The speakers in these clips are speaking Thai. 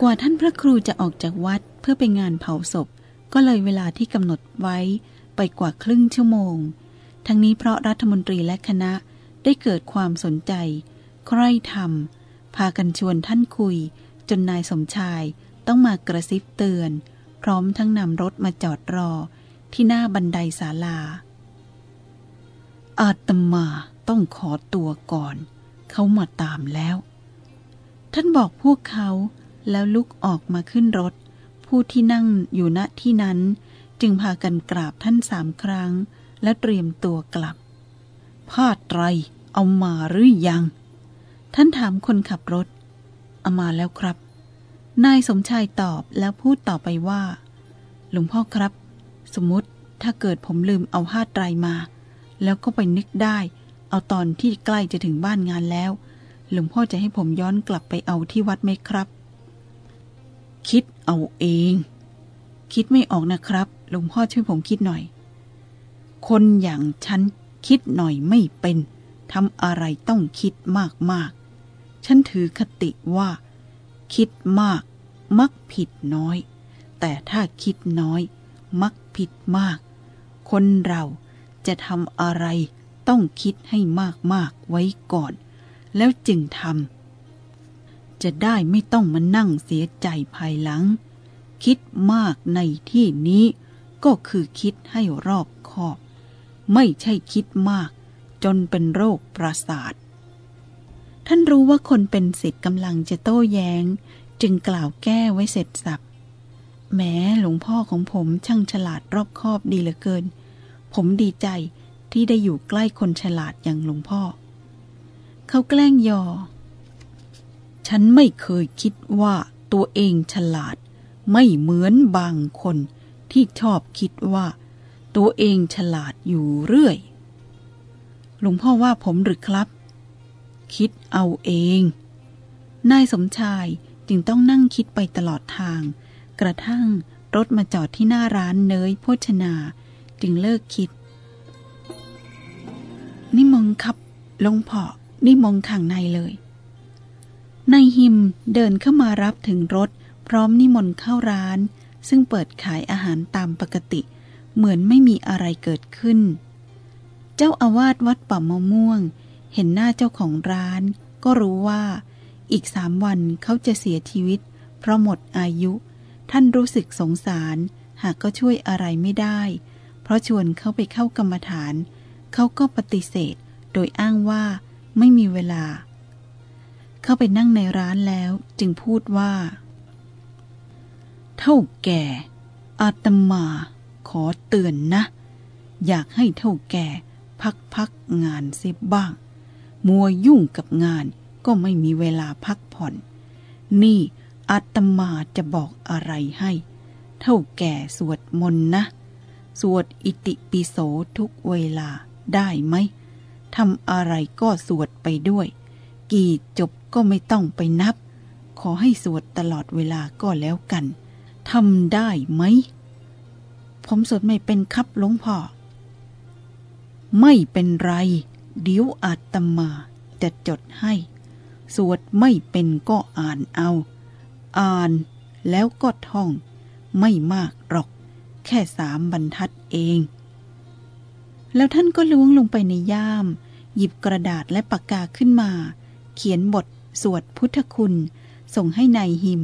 กว่าท่านพระครูจะออกจากวัดเพื่อไปงานเผาศพ ก็เลยเวลาที่กำหนดไว้ไปกว่าครึ่งชั่วโมง ทั้งนี้เพราะรัฐมนตรีและคณะได้เกิดความสนใจ ใคร่ทำพากันชวนท่านคุย จนนายสมชายต้องมากระซิบเตือน พร้อมทั้งนำรถมาจอดรอ ที่หน้าบันไดศาลา อาตมาต้องขอตัวก่อน เขามาตามแล้ว ท่านบอกพวกเขา แล้วลุกออกมาขึ้นรถ ผู้ที่นั่งอยู่ณที่นั้น จึงพากันกราบท่านสามครั้ง และเตรียมตัวกลับผ้าไตรเอามาหรือยัง ท่านถามคนขับรถ เอามาแล้วครับ นายสมชายตอบแล้วพูดต่อไปว่า หลวงพ่อครับ สมมติถ้าเกิดผมลืมเอาผ้าไตรมา แล้วก็ไปนึกได้ เอาตอนที่ใกล้จะถึงบ้านงานแล้ว หลวงพ่อจะให้ผมย้อนกลับไปเอาที่วัดไหมครับ คิดเอาเอง คิดไม่ออกนะครับหลวงพ่อช่วยผมคิดหน่อย คนอย่างฉันคิดหน่อยไม่เป็นทำอะไรต้องคิดมากๆ ฉันถือคติว่า คิดมาก มักผิดน้อย แต่ถ้าคิดน้อย มักผิดมาก คนเราจะทำอะไรต้องคิดให้มากๆไว้ก่อน แล้วจึงทำ จะได้ไม่ต้องมานั่งเสียใจภายหลัง คิดมากในที่นี้ก็คือคิดให้รอบคอบ ไม่ใช่คิดมาก จนเป็นโรคประสาท ท่านรู้ว่าคนเป็นสิทธิ์กำลังจะโต้แยง้ง จึงกล่าวแก้ไว้เสร็จสับแม้หลวงพ่อของผมช่างฉลาดรอบคอบดีเหลือเกิน ผมดีใจที่ได้อยู่ใกล้คนฉลาดอย่างหลวงพ่อ เขาแกล้งยอ ฉันไม่เคยคิดว่าตัวเองฉลาด ไม่เหมือนบางคนที่ชอบคิดว่า ตัวเองฉลาดอยู่เรื่อย หลวงพ่อว่าผมหรือครับ คิดเอาเอง นายสมชายจึงต้องนั่งคิดไปตลอดทาง กระทั่งรถมาจอดที่หน้าร้านเนยโภชนา จึงเลิกคิดนิมงครับหลวงพ่อนิมงข้างในเลย นายหิมเดินเข้ามารับถึงรถ พร้อมนิมนต์เข้าร้าน ซึ่งเปิดขายอาหารตามปกติ เหมือนไม่มีอะไรเกิดขึ้น เจ้าอาวาสวัดป่ามะม่วง เห็นหน้าเจ้าของร้าน ก็รู้ว่า อีกสามวันเขาจะเสียชีวิต เพราะหมดอายุ ท่านรู้สึกสงสาร หากก็ช่วยอะไรไม่ได้ เพราะชวนเขาไปเข้ากรรมฐาน เขาก็ปฏิเสธ โดยอ้างว่าไม่มีเวลา เข้าไปนั่งในร้านแล้วจึงพูดว่า เท่าแก่ อาตมาขอเตือนนะ อยากให้เท่าแก่พักพักงานเสียบ้าง มัวยุ่งกับงานก็ไม่มีเวลาพักผ่อน นี่อาตมาจะบอกอะไรให้ เท่าแก่สวดมนต์นะ สวดอิติปิโสทุกเวลาได้ไหมทำอะไรก็สวดไปด้วย กี่จบ ก็ไม่ต้องไปนับ ขอให้สวดตลอดเวลาก็แล้วกันทำได้ไหม ผมสวดไม่เป็นครับหลวงพ่อ ไม่เป็นไร เดี๋ยวอาตมาจะจดให้ สวดไม่เป็นก็อ่านเอา อ่านแล้วก็ท่อง ไม่มากหรอก แค่สามบรรทัดเอง แล้วท่านก็ล้วงลงไปในย่าม หยิบกระดาษและปากกาขึ้นมา เขียนบท สวดพุทธคุณ ส่งให้นายหิม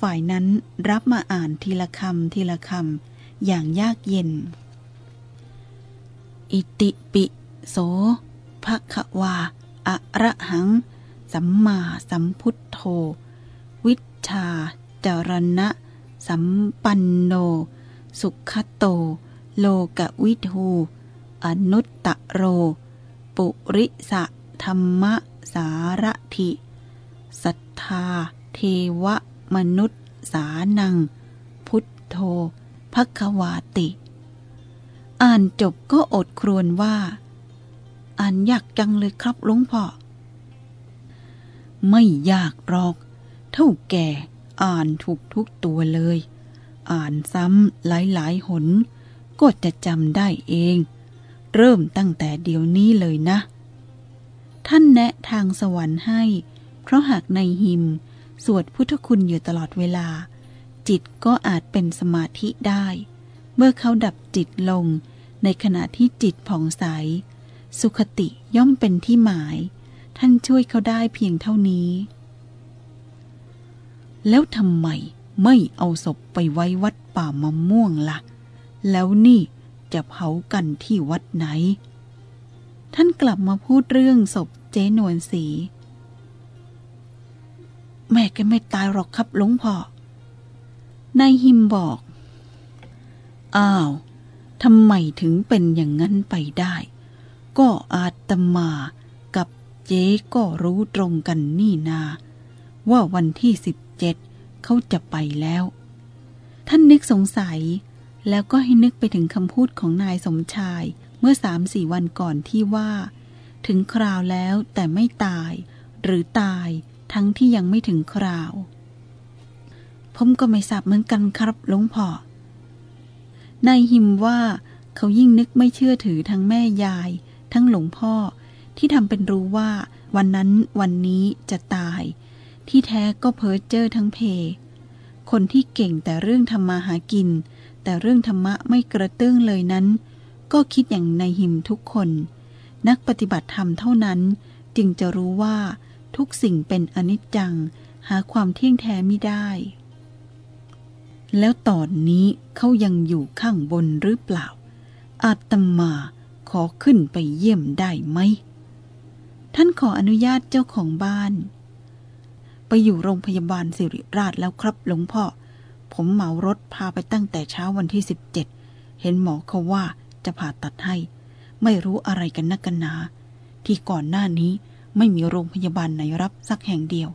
ฝ่ายนั้นรับมาอ่านทีละคำทีละคำอย่างยากเย็น อิติปิโสภคะวาอะระหัง สัมมาสัมพุทโธ วิชชาจารณะ สัมปันโน สุขโต โลกวิทูอนุตตะโร ปุริสะธรรมสารถิ ศรัทธา เทวมนุษย์ สานัง พุทโธภควาติ อ่านจบก็อดครวญว่า อ่านยากจังเลยครับหลวงพ่อ ไม่ยากหรอก เท่าแก่อ่านถูกทุกตัวเลย อ่านซ้ำหลายๆหน ก็จะจำได้เอง เริ่มตั้งแต่เดี๋ยวนี้เลยนะ ท่านแนะทางสวรรค์ให้ เพราะหากในหิม สวดพุทธคุณอยู่ตลอดเวลา จิตก็อาจเป็นสมาธิได้ เมื่อเขาดับจิตลง ในขณะที่จิตผ่องใส สุขติย่อมเป็นที่หมาย ท่านช่วยเขาได้เพียงเท่านี้ แล้วทำไมไม่เอาศพไปไว้วัดป่ามะม่วงละ่ะ แล้วนี่จะเผากันที่วัดไหน ท่านกลับมาพูดเรื่องศพเจ๊นวลสี แม่แกไม่ตายหรอกครับหลวงพ่อนายหิมบอก อ้าวทำไมถึงเป็นอย่างนั้นไปได้ ก็อาตมากับเจ๊ก็รู้ตรงกันนี่นา ว่าวันที่สิบเจ็ดเขาจะไปแล้ว ท่านนึกสงสัย แล้วก็ให้นึกไปถึงคำพูดของนายสมชายเมื่อสามสี่วันก่อนที่ว่า ถึงคราวแล้วแต่ไม่ตาย หรือตาย ทั้งที่ยังไม่ถึงคราว ผมก็ไม่ทราบเหมือนกันครับหลวงพ่อนายหิมว่าเขายิ่งนึกไม่เชื่อถือทั้งแม่ยาย ทั้งหลวงพ่อที่ทำเป็นรู้ว่าวันนั้นวันนี้จะตาย ที่แท้ก็เพ้อเจ้อทั้งเพ คนที่เก่งแต่เรื่องทำมาหากิน แต่เรื่องธรรมะไม่กระตื้งเลยนั้น ก็คิดอย่างนายหิมทุกคน นักปฏิบัติธรรมเท่านั้น จึงจะรู้ว่า ทุกสิ่งเป็นอนิจจัง หาความเที่ยงแท้ไม่ได้ แล้วตอนนี้เขายังอยู่ข้างบนหรือเปล่า อาตมาขอขึ้นไปเยี่ยมได้ไหม ท่านขออนุญาตเจ้าของบ้าน ไปอยู่โรงพยาบาลสิริราชแล้วครับหลวงพ่อ ผมเหมารถพาไปตั้งแต่เช้าวันที่สิบเจ็ดเห็นหมอเขาว่าจะผ่าตัดให้ ไม่รู้อะไรกันนักกันหนา ที่ก่อนหน้านี้ ไม่มีโรงพยาบาลไหนรับสักแห่งเดียว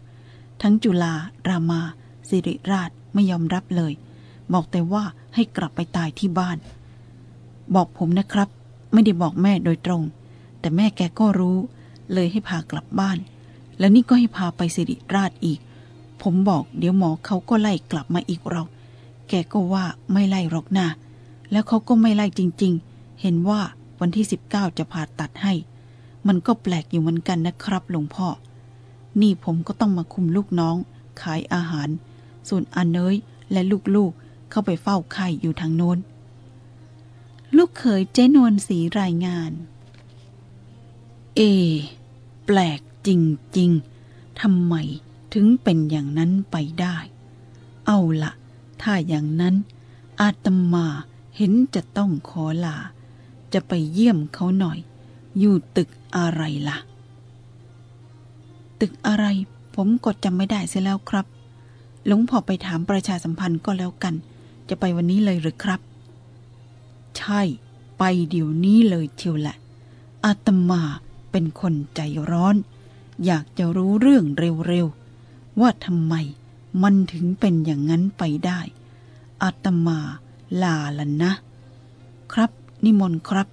ทั้งจุฬารามา สิริราชไม่ยอมรับเลย บอกแต่ว่าให้กลับไปตายที่บ้าน บอกผมนะครับ ไม่ได้บอกแม่โดยตรง แต่แม่แกก็รู้ เลยให้พากลับบ้าน แล้วนี่ก็ให้พาไปสิริราชอีก ผมบอกเดี๋ยวหมอเขาก็ไล่กลับมาอีกหรอก แกก็ว่าไม่ไล่หรอกนะแล้วเขาก็ไม่ไล่จริง ๆ เห็นว่าวันที่สิบเก้าจะผ่าตัดให้ มันก็แปลกอยู่เหมือนกันนะครับหลวงพ่อ นี่ผมก็ต้องมาคุมลูกน้อง ขายอาหาร ส่วนอาเนยและลูกๆเข้าไปเฝ้าไข่อยู่ทางโน้น ลูกเขยเจนวนสีรายงาน เอ แปลกจริงๆทำไมถึงเป็นอย่างนั้นไปได้ เอาละ ถ้าอย่างนั้น อาตมาเห็นจะต้องขอลา จะไปเยี่ยมเขาหน่อย อยู่ตึกอะไรละ่ะ ตึกอะไร ผมกดจำไม่ได้เสียแล้วครับ หลวงพ่อไปถามประชาสัมพันธ์ก็แล้วกัน จะไปวันนี้เลยหรือครับ ใช่ ไปเดี๋ยวนี้เลยเชียวแหละอาตมาเป็นคนใจร้อน อยากจะรู้เรื่องเร็วๆ ว่าทำไมมันถึงเป็นอย่างนั้นไปได้อาตมาลาละนะ ครับ นิมนต์ครับ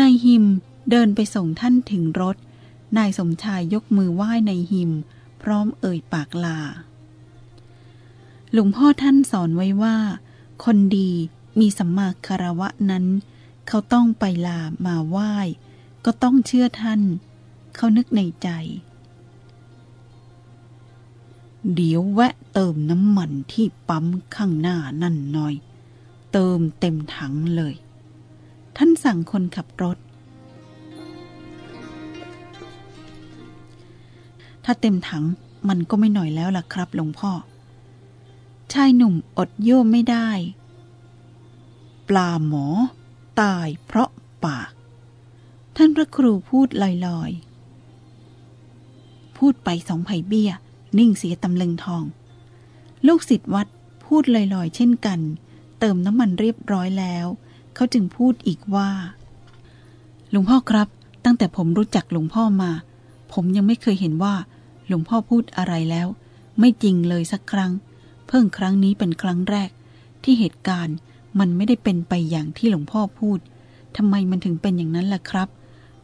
นายหิมเดินไปส่งท่านถึงรถ นายสมชายยกมือไหว้นายหิม พร้อมเอ่ยปากลา หลวงพ่อท่านสอนไว้ว่า คนดีมีสัมมาคารวะนั้น เขาต้องไปลามาไหว้ ก็ต้องเชื่อท่าน เขานึกในใจ เดี๋ยวแวะเติมน้ำมันที่ปั๊มข้างหน้านั่นหน่อย เติมเต็มถังเลย ท่านสั่งคนขับรถ ถ้าเต็มถังมันก็ไม่หน่อยแล้วล่ะครับหลวงพ่อ ชายหนุ่มอดโย่ไม่ได้ ปลาหมอ ตายเพราะปาก ท่านพระครูพูดลอยๆ พูดไปสองไผ่เบี้ย นิ่งเสียตำลึงทอง ลูกศิษย์วัดพูดลอยๆ เช่นกัน เติมน้ำมันเรียบร้อยแล้ว เขาจึงพูดอีกว่า หลวงพ่อครับ ตั้งแต่ผมรู้จักหลวงพ่อมา ผมยังไม่เคยเห็นว่า หลวงพ่อพูดอะไรแล้ว ไม่จริงเลยสักครั้ง เพิ่งครั้งนี้เป็นครั้งแรก ที่เหตุการณ์มันไม่ได้เป็นไปอย่างที่หลวงพ่อพูดทำไมมันถึงเป็นอย่างนั้นล่ะครับ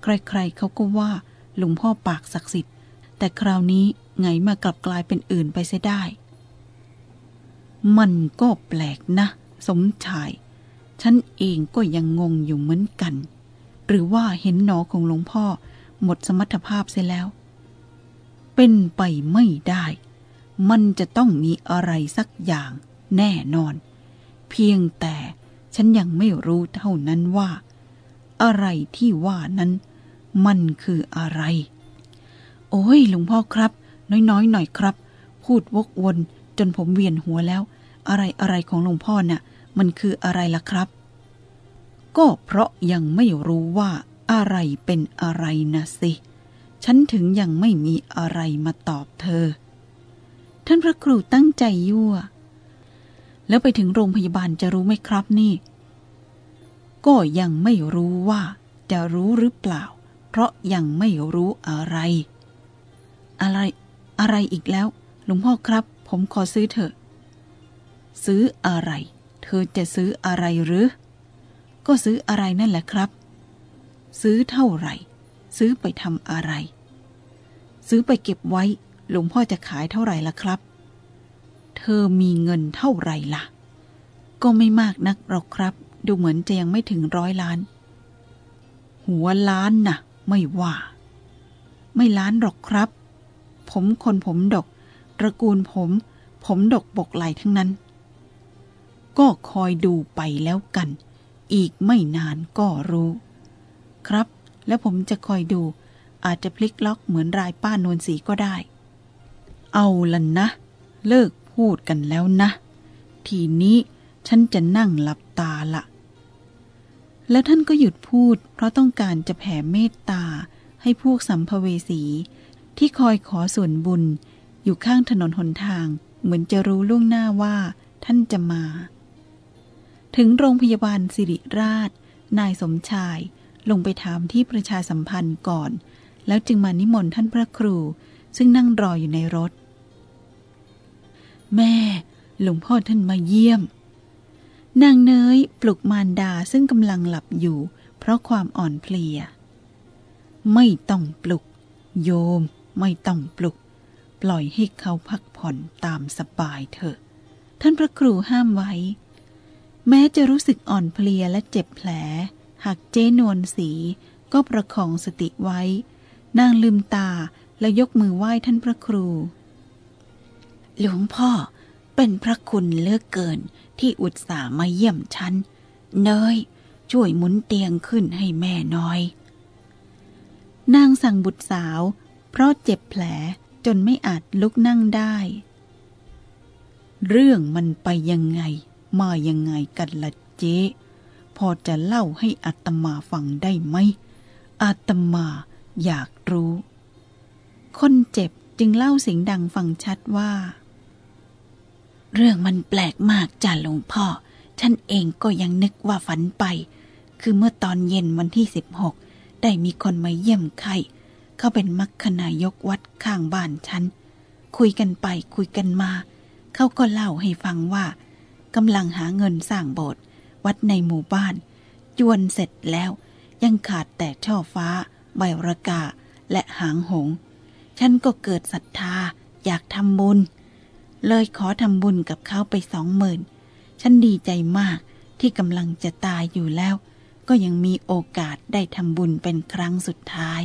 ใครๆเขาก็ว่า หลวงพ่อปากศักดิ์สิทธิ์ แต่คราวนี้ไงมากลับกลายเป็นอื่นไปเสียได้ มันก็แปลกนะ สมชาย ฉันเองก็ยังงงอยู่เหมือนกัน หรือว่าเห็นหนอของหลวงพ่อหมดสมรรถภาพเสียแล้ว เป็นไปไม่ได้ มันจะต้องมีอะไรสักอย่างแน่นอน เพียงแต่ฉันยังไม่รู้เท่านั้นว่า อะไรที่ว่านั้น มันคืออะไร โอ้ยหลวงพ่อครับ น้อยๆหน่อยครับ พูดวกวนจนผมเวียนหัวแล้ว อะไรอะไรของหลวงพ่อน่ะ มันคืออะไรล่ะครับ ก็เพราะยังไม่รู้ว่าอะไรเป็นอะไรนะสิ ฉันถึงยังไม่มีอะไรมาตอบเธอ ท่านพระครูตั้งใจยั่ว แล้วไปถึงโรงพยาบาลจะรู้ไหมครับนี่ ก็ยังไม่รู้ว่า จะรู้หรือเปล่า เพราะยังไม่รู้อะไร อะไรอะไรอีกแล้ว หลวงพ่อครับ ผมขอซื้อเถอะ ซื้ออะไร ธอจะซื้ออะไรหรือ ก็ซื้ออะไรนั่นแหละครับ ซื้อเท่าไหร่ ซื้อไปทำอะไร ซื้อไปเก็บไว้ หลวงพ่อจะขายเท่าไหร่ล่ะครับ เธอมีเงินเท่าไหร่ล่ะ ก็ไม่มากนักหรอกครับ ดูเหมือนจะยังไม่ถึงร้อยล้าน หัวล้านนะ่ะ ไม่ว่า ไม่ล้านหรอกครับ ผมคนผมดก ตระกูลผม ผมดกบกไหลทั้งนั้น ก็คอยดูไปแล้วกัน อีกไม่นานก็รู้ ครับ แล้วผมจะคอยดู อาจจะพลิกล็อกเหมือนรายป้านวลสีก็ได้ เอาละนะ เลิกพูดกันแล้วนะ ทีนี้ฉันจะนั่งหลับตาละแล้วท่านก็หยุดพูด เพราะต้องการจะแผ่เมตตาให้พวกสัมภเวสี ที่คอยขอส่วนบุญ อยู่ข้างถนนหนทาง เหมือนจะรู้ล่วงหน้าว่าท่านจะมา ถึงโรงพยาบาลสิริราช นายสมชาย ลงไปถามที่ประชาสัมพันธ์ก่อน แล้วจึงมานิมนต์ท่านพระครู ซึ่งนั่งรออยู่ในรถ แม่ หลวงพ่อท่านมาเยี่ยม นางเนยปลุกมารดาซึ่งกำลังหลับอยู่ เพราะความอ่อนเพลีย ไม่ต้องปลุก โยมไม่ต้องปลุก ปล่อยให้เขาพักผ่อนตามสบายเถอะ ท่านพระครูห้ามไว้ แม้จะรู้สึกอ่อนเพลียและเจ็บแผล หากเจนวลสี ก็ประคองสติไว้ นางลืมตาและยกมือไหว้ท่านพระครู หลวงพ่อเป็นพระคุณเลือกเกินที่อุตส่าห์มาเยี่ยมฉัน เนย ช่วยหมุนเตียงขึ้นให้แม่น้อย นางสั่งบุตรสาว เพราะเจ็บแผลจนไม่อาจลุกนั่งได้ เรื่องมันไปยังไง มายังไงกันละเจ๊พอจะเล่าให้อัตมาฟังได้ไหมอาตมาอยากรู้ คนเจ็บจึงเล่าเสียงดังฟังชัดว่า เรื่องมันแปลกมากจ้ะหลวงพ่อ ฉันเองก็ยังนึกว่าฝันไป คือเมื่อตอนเย็นวันที่สิบหกได้มีคนมาเยี่ยมไข้เขาเป็นมัคคนายกวัดข้างบ้านฉัน คุยกันไปคุยกันมา เขาก็เล่าให้ฟังว่า กำลังหาเงินสร้างโบสถ์วัดในหมู่บ้าน จวนเสร็จแล้วยังขาดแต่ช่อฟ้า ใบระกา และหางหง ฉันก็เกิดศรัทธาอยากทำบุญ เลยขอทำบุญกับเขาไปสองหมื่น ฉันดีใจมากที่กำลังจะตายอยู่แล้ว ก็ยังมีโอกาสได้ทำบุญเป็นครั้งสุดท้าย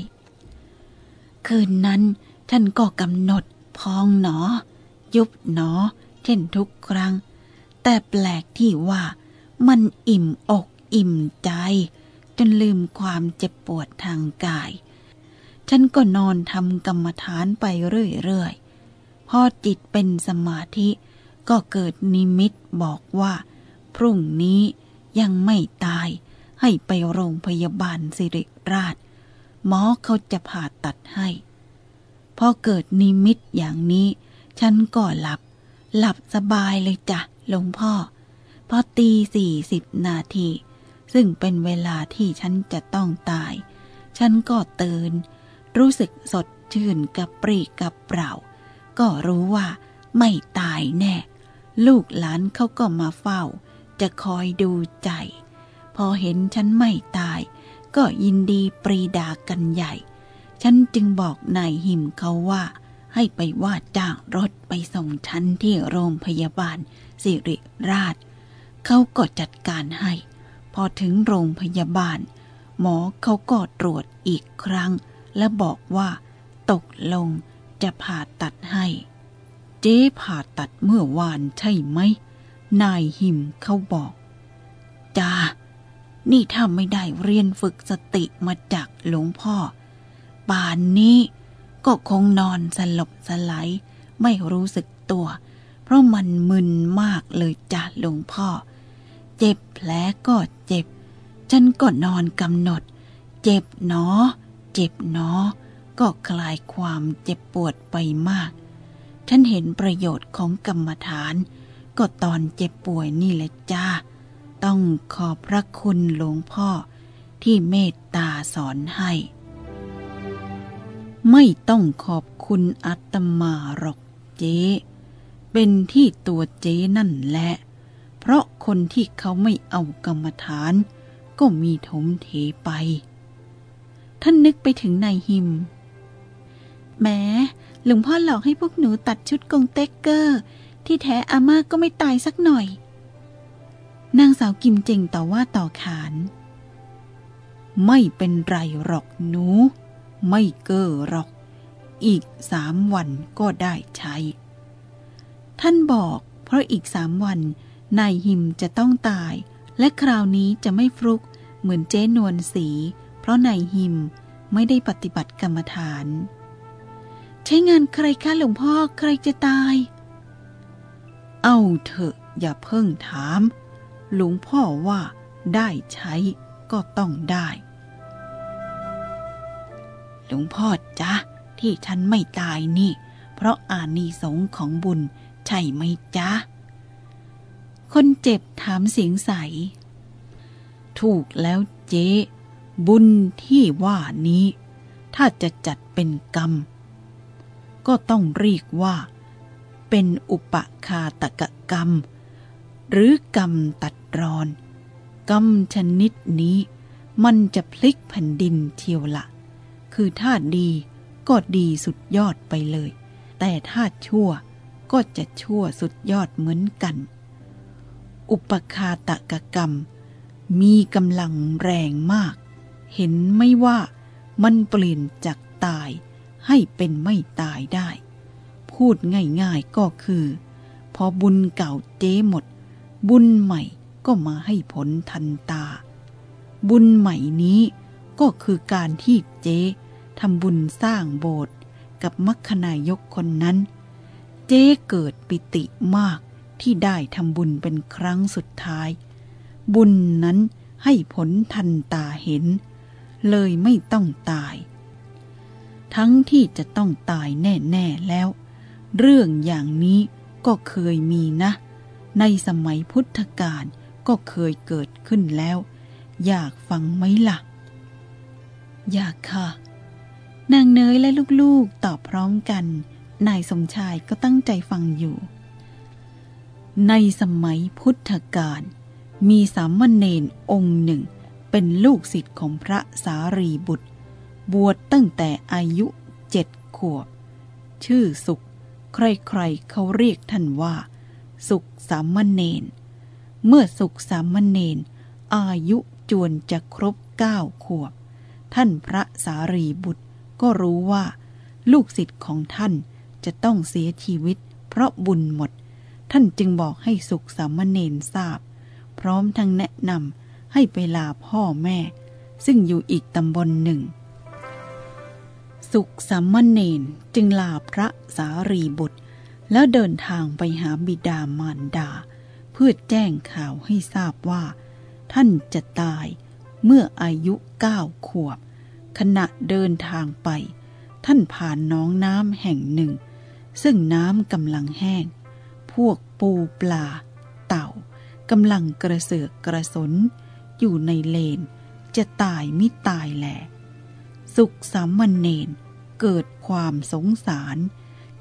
คืนนั้นฉันก็กำหนดพองหนอ ยุบหนอ เช่นทุกครั้ง แต่แปลกที่ว่ามันอิ่มอกอิ่มใจ จนลืมความเจ็บปวดทางกาย ฉันก็นอนทำกรรมฐานไปเรื่อยๆ พอจิตเป็นสมาธิก็เกิดนิมิตบอกว่า พรุ่งนี้ยังไม่ตาย ให้ไปโรงพยาบาลสิริราช หมอเขาจะผ่าตัดให้ พอเกิดนิมิตอย่างนี้ ฉันก็หลับ หลับสบายเลยจ้ะ หลวงพ่อ พอตีสี่สิบนาที ซึ่งเป็นเวลาที่ฉันจะต้องตาย ฉันก็ตื่น รู้สึกสดชื่นกับปรีกับเปล่า ก็รู้ว่าไม่ตายแน่ ลูกหลานเขาก็มาเฝ้า จะคอยดูใจ พอเห็นฉันไม่ตาย ก็ยินดีปรีดากันใหญ่ ฉันจึงบอกนายหิมเขาว่า ให้ไปว่าจ้างรถไปส่งฉันที่โรงพยาบาล สิริราช เขาก็จัดการให้ พอถึงโรงพยาบาล หมอเขาก็ตรวจอีกครั้ง และบอกว่า ตกลงจะผ่าตัดให้ เจ๊ผ่าตัดเมื่อวานใช่ไหม นายหิมเขาบอกจ้านี่ถ้าไม่ได้เรียนฝึกสติมาจากหลวงพ่อป่านนี้ ก็คงนอนสลบสลายไม่รู้สึกตัว เพราะมันมึนมากเลยจ้ะหลวงพ่อ เจ็บแผลก็เจ็บ ฉันก็นอนกำหนด เจ็บเนอ เจ็บเนอ ก็คลายความเจ็บปวดไปมาก ฉันเห็นประโยชน์ของกรรมฐาน ก็ตอนเจ็บป่วยนี่แหละจ้าต้องขอบพระคุณหลวงพ่อที่เมตตาสอนให้ ไม่ต้องขอบคุณอัตมาหรอกเจ๊ เป็นที่ตัวเจ๊นั่นแหละ เพราะคนที่เขาไม่เอากรรมฐาน ก็มีถมเทไป ท่านนึกไปถึงนายหิม แม้หลวงพ่อหลอกให้พวกหนูตัดชุดกงเต็กเกอร์ ที่แท้อาม่าก็ไม่ตายสักหน่อย นางสาวกิมเจงต่อว่าต่อขาน ไม่เป็นไรหรอกหนู ไม่เก้อหรอก อีกสามวันก็ได้ใช้ ท่านบอกเพราะอีกสามวันนายหิมจะต้องตาย และคราวนี้จะไม่ฟลุกเหมือนเจ๊นวลสี เพราะนายหิมไม่ได้ปฏิบัติกรรมฐาน ใช้งานใครคะหลวงพ่อใครจะตาย เอาเถอะอย่าเพิ่งถาม หลวงพ่อว่าได้ใช้ก็ต้องได้ ลวงพ่อจ๊ะ ที่ฉันไม่ตายนี่ เพราะอานิสงส์ของบุญ ใช่ไหมจ๊ะ คนเจ็บถามเสียงใส ถูกแล้วเจ๊ บุญที่ว่านี้ ถ้าจะจัดเป็นกรรม ก็ต้องเรียกว่า เป็นอุปคาตกกรรม หรือกรรมตัดรอน กรรมชนิดนี้มันจะพลิกแผ่นดินเทียวละ คือถ้าดีก็ดีสุดยอดไปเลย แต่ถ้าชั่วก็จะชั่วสุดยอดเหมือนกัน อุปคาตกกรรม มีกำลังแรงมาก เห็นไม่ว่ามันเปลี่ยนจากตายให้เป็นไม่ตายได้ พูดง่ายๆก็คือ พอบุญเก่าเจ๊หมด บุญใหม่ก็มาให้ผลทันตา บุญใหม่นี้ก็คือการที่เจ๊ ทำบุญสร้างโบสถ์กับมัคคนายกคนนั้น เจ๊เกิดปิติมากที่ได้ทำบุญเป็นครั้งสุดท้าย บุญนั้นให้ผลทันตาเห็น เลยไม่ต้องตาย ทั้งที่จะต้องตายแน่ๆแล้ว เรื่องอย่างนี้ก็เคยมีนะ ในสมัยพุทธกาลก็เคยเกิดขึ้นแล้ว อยากฟังไหมล่ะ อยากค่ะ นางเนยและลูกๆตอบพร้อมกัน นายสมชายก็ตั้งใจฟังอยู่ ในสมัยพุทธกาลมีสามเณรองค์หนึ่ง เป็นลูกศิษย์ของพระสารีบุตร บวชตั้งแต่อายุเจ็ดขวบ ชื่อสุข ใครๆเขาเรียกท่านว่า สุขสามเณรเมื่อสุขสามเณรอายุจวนจะครบเก้าขวบ ท่านพระสารีบุตร ก็รู้ว่า ลูกศิษย์ของท่านจะต้องเสียชีวิต เพราะบุญหมด ท่านจึงบอกให้สุขสามเณรทราบ พร้อมทั้งแนะนำให้ไปลาพ่อแม่ ซึ่งอยู่อีกตำบลหนึ่ง สุขสามเณรจึงลาพระสารีบุตร แล้วเดินทางไปหาบิดามารดา เพื่อแจ้งข่าวให้ทราบว่า ท่านจะตายเมื่ออายุเก้าขวบ ขณะเดินทางไป ท่านผ่านน้องน้ำแห่งหนึ่ง ซึ่งน้ำกำลังแห้ง พวกปูปลา เต่ากำลังกระเสือกกระสน อยู่ในเลน จะตายมิตายแหลสุขสามเณรเกิดความสงสาร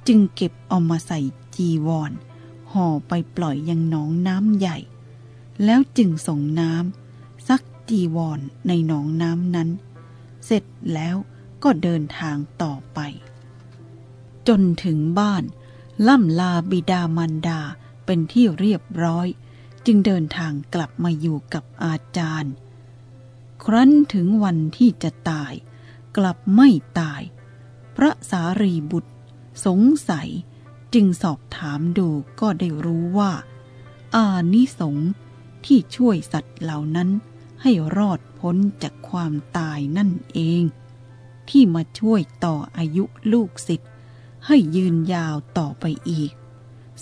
จึงเก็บเอามาใส่จีวรห่อไปปล่อยยังหนองน้ำใหญ่ แล้วจึงส่งน้ำซักจีวรในหนองน้ำนั้น เสร็จแล้วก็เดินทางต่อไป จนถึงบ้าน ล่ำลาบิดามารดาเป็นที่เรียบร้อย จึงเดินทางกลับมาอยู่กับอาจารย์ ครั้นถึงวันที่จะตาย กลับไม่ตาย พระสารีบุตร สงสัยจึงสอบถามดูก็ได้รู้ว่า อานิสงส์ที่ช่วยสัตว์เหล่านั้นให้รอด พ้นจากความตายนั่นเอง ที่มาช่วยต่ออายุลูกศิษย์ให้ยืนยาวต่อไปอีก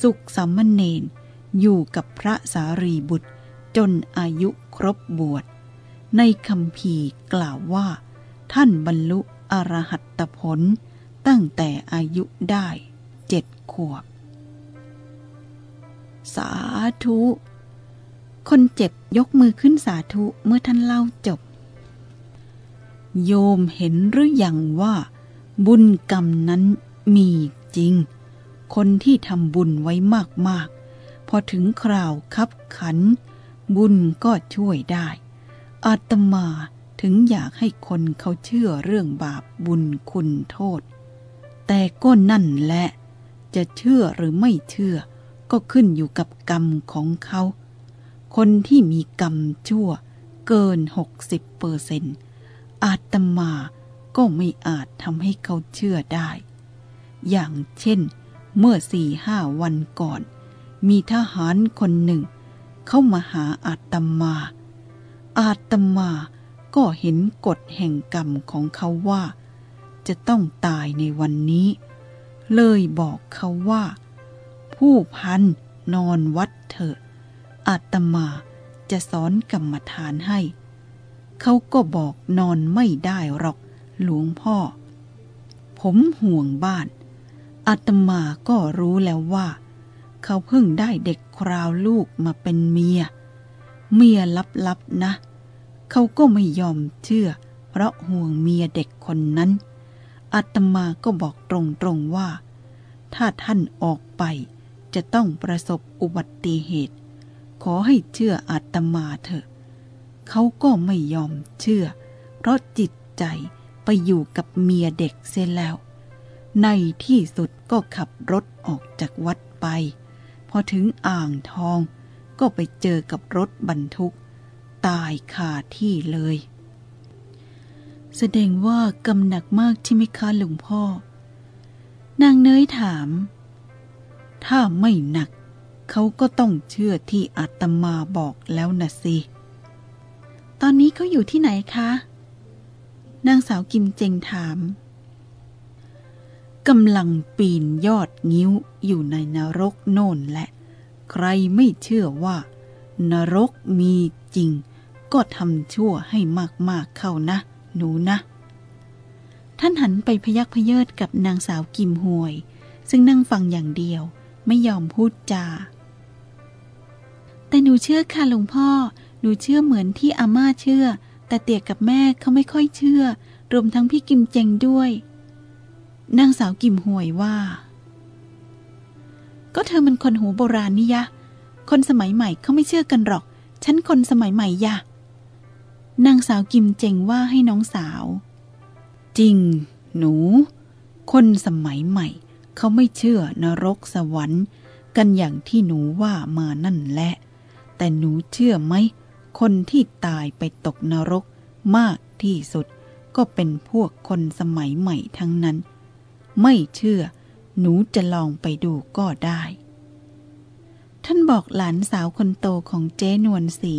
สุขสัมมเนนอยู่กับพระสารีบุตรจนอายุครบบวช ในคำพีกล่าวว่า ท่านบรรลุอรหัตผลตั้งแต่อายุได้เจ็ดขวบ สาธุ คนเจ็บยกมือขึ้นสาธุเมื่อท่านเล่าจบ โยมเห็นหรืออยังว่า บุญกรรมนั้นมีจริง คนที่ทำบุญไว้มากๆ พอถึงคราวคับขัน บุญก็ช่วยได้ อาตมาถึงอยากให้คนเขาเชื่อเรื่องบาปบุญคุณโทษ แต่ก็นั่นแหละ จะเชื่อหรือไม่เชื่อ ก็ขึ้นอยู่กับกรรมของเขา คนที่มีกรรมชั่วเกินหกสิบเปอร์เซนอาตมาก็ไม่อาจทำให้เขาเชื่อได้ อย่างเช่น เมื่อสี่ห้าวันก่อน มีทหารคนหนึ่ง เข้ามาหาอาตมา อาตมาก็เห็นกฎแห่งกรรมของเขาว่า จะต้องตายในวันนี้ เลยบอกเขาว่า ผู้พันนอนวัดเถอะ อาตมาจะสอนกรรมฐานให้ เขาก็บอกนอนไม่ได้หรอกหลวงพ่อ ผมห่วงบ้านอาตมาก็รู้แล้วว่า เขาเพิ่งได้เด็กคราวลูกมาเป็นเมีย เมียลับๆนะ เขาก็ไม่ยอมเชื่อ เพราะห่วงเมียเด็กคนนั้นอาตมาก็บอกตรงๆว่า ถ้าท่านออกไปจะต้องประสบอุบัติเหตุ ขอให้เชื่ออาตมาเถอะ เขาก็ไม่ยอมเชื่อ เพราะจิตใจไปอยู่กับเมียเด็กเสียแล้ว ในที่สุดก็ขับรถออกจากวัดไป พอถึงอ่างทอง ก็ไปเจอกับรถบรรทุก ตายคาที่เลย แสดงว่ากำหนักมากใช่ไหมคะหลวงพ่อ นางเนยถาม ถ้าไม่หนัก เขาก็ต้องเชื่อที่อาตมาบอกแล้วนะสิ ตอนนี้เขาอยู่ที่ไหนคะ นางสาวกิมเจงถามกำลังปีนยอดงิ้วอยู่ในนรกโน่นแหละ ใครไม่เชื่อว่า นรกมีจริง ก็ทำชั่วให้มากๆเข้านะ หนูนะ ท่านหันไปพยักพเยิดกับนางสาวกิมหวย ซึ่งนั่งฟังอย่างเดียวไม่ยอมพูดจา แต่หนูเชื่อค่ะหลวงพ่อ หนูเชื่อเหมือนที่อาม่าเชื่อ แต่เตี่ยกับแม่เขาไม่ค่อยเชื่อ รวมทั้งพี่กิมเจงด้วยนางสาวกิมหวยว่า ก็เธอมันคนหูโบราณนี่ยะ คนสมัยใหม่เขาไม่เชื่อกันหรอก ฉันคนสมัยใหม่ยะ นางสาวกิมเจงว่าให้น้องสาว จริง หนู คนสมัยใหม่ เขาไม่เชื่อนรกสวรรค์ กันอย่างที่หนูว่ามานั่นแหละ แต่หนูเชื่อไหม คนที่ตายไปตกนรกมากที่สุด ก็เป็นพวกคนสมัยใหม่ทั้งนั้น ไม่เชื่อ หนูจะลองไปดูก็ได้ ท่านบอกหลานสาวคนโตของเจ๊นวลสี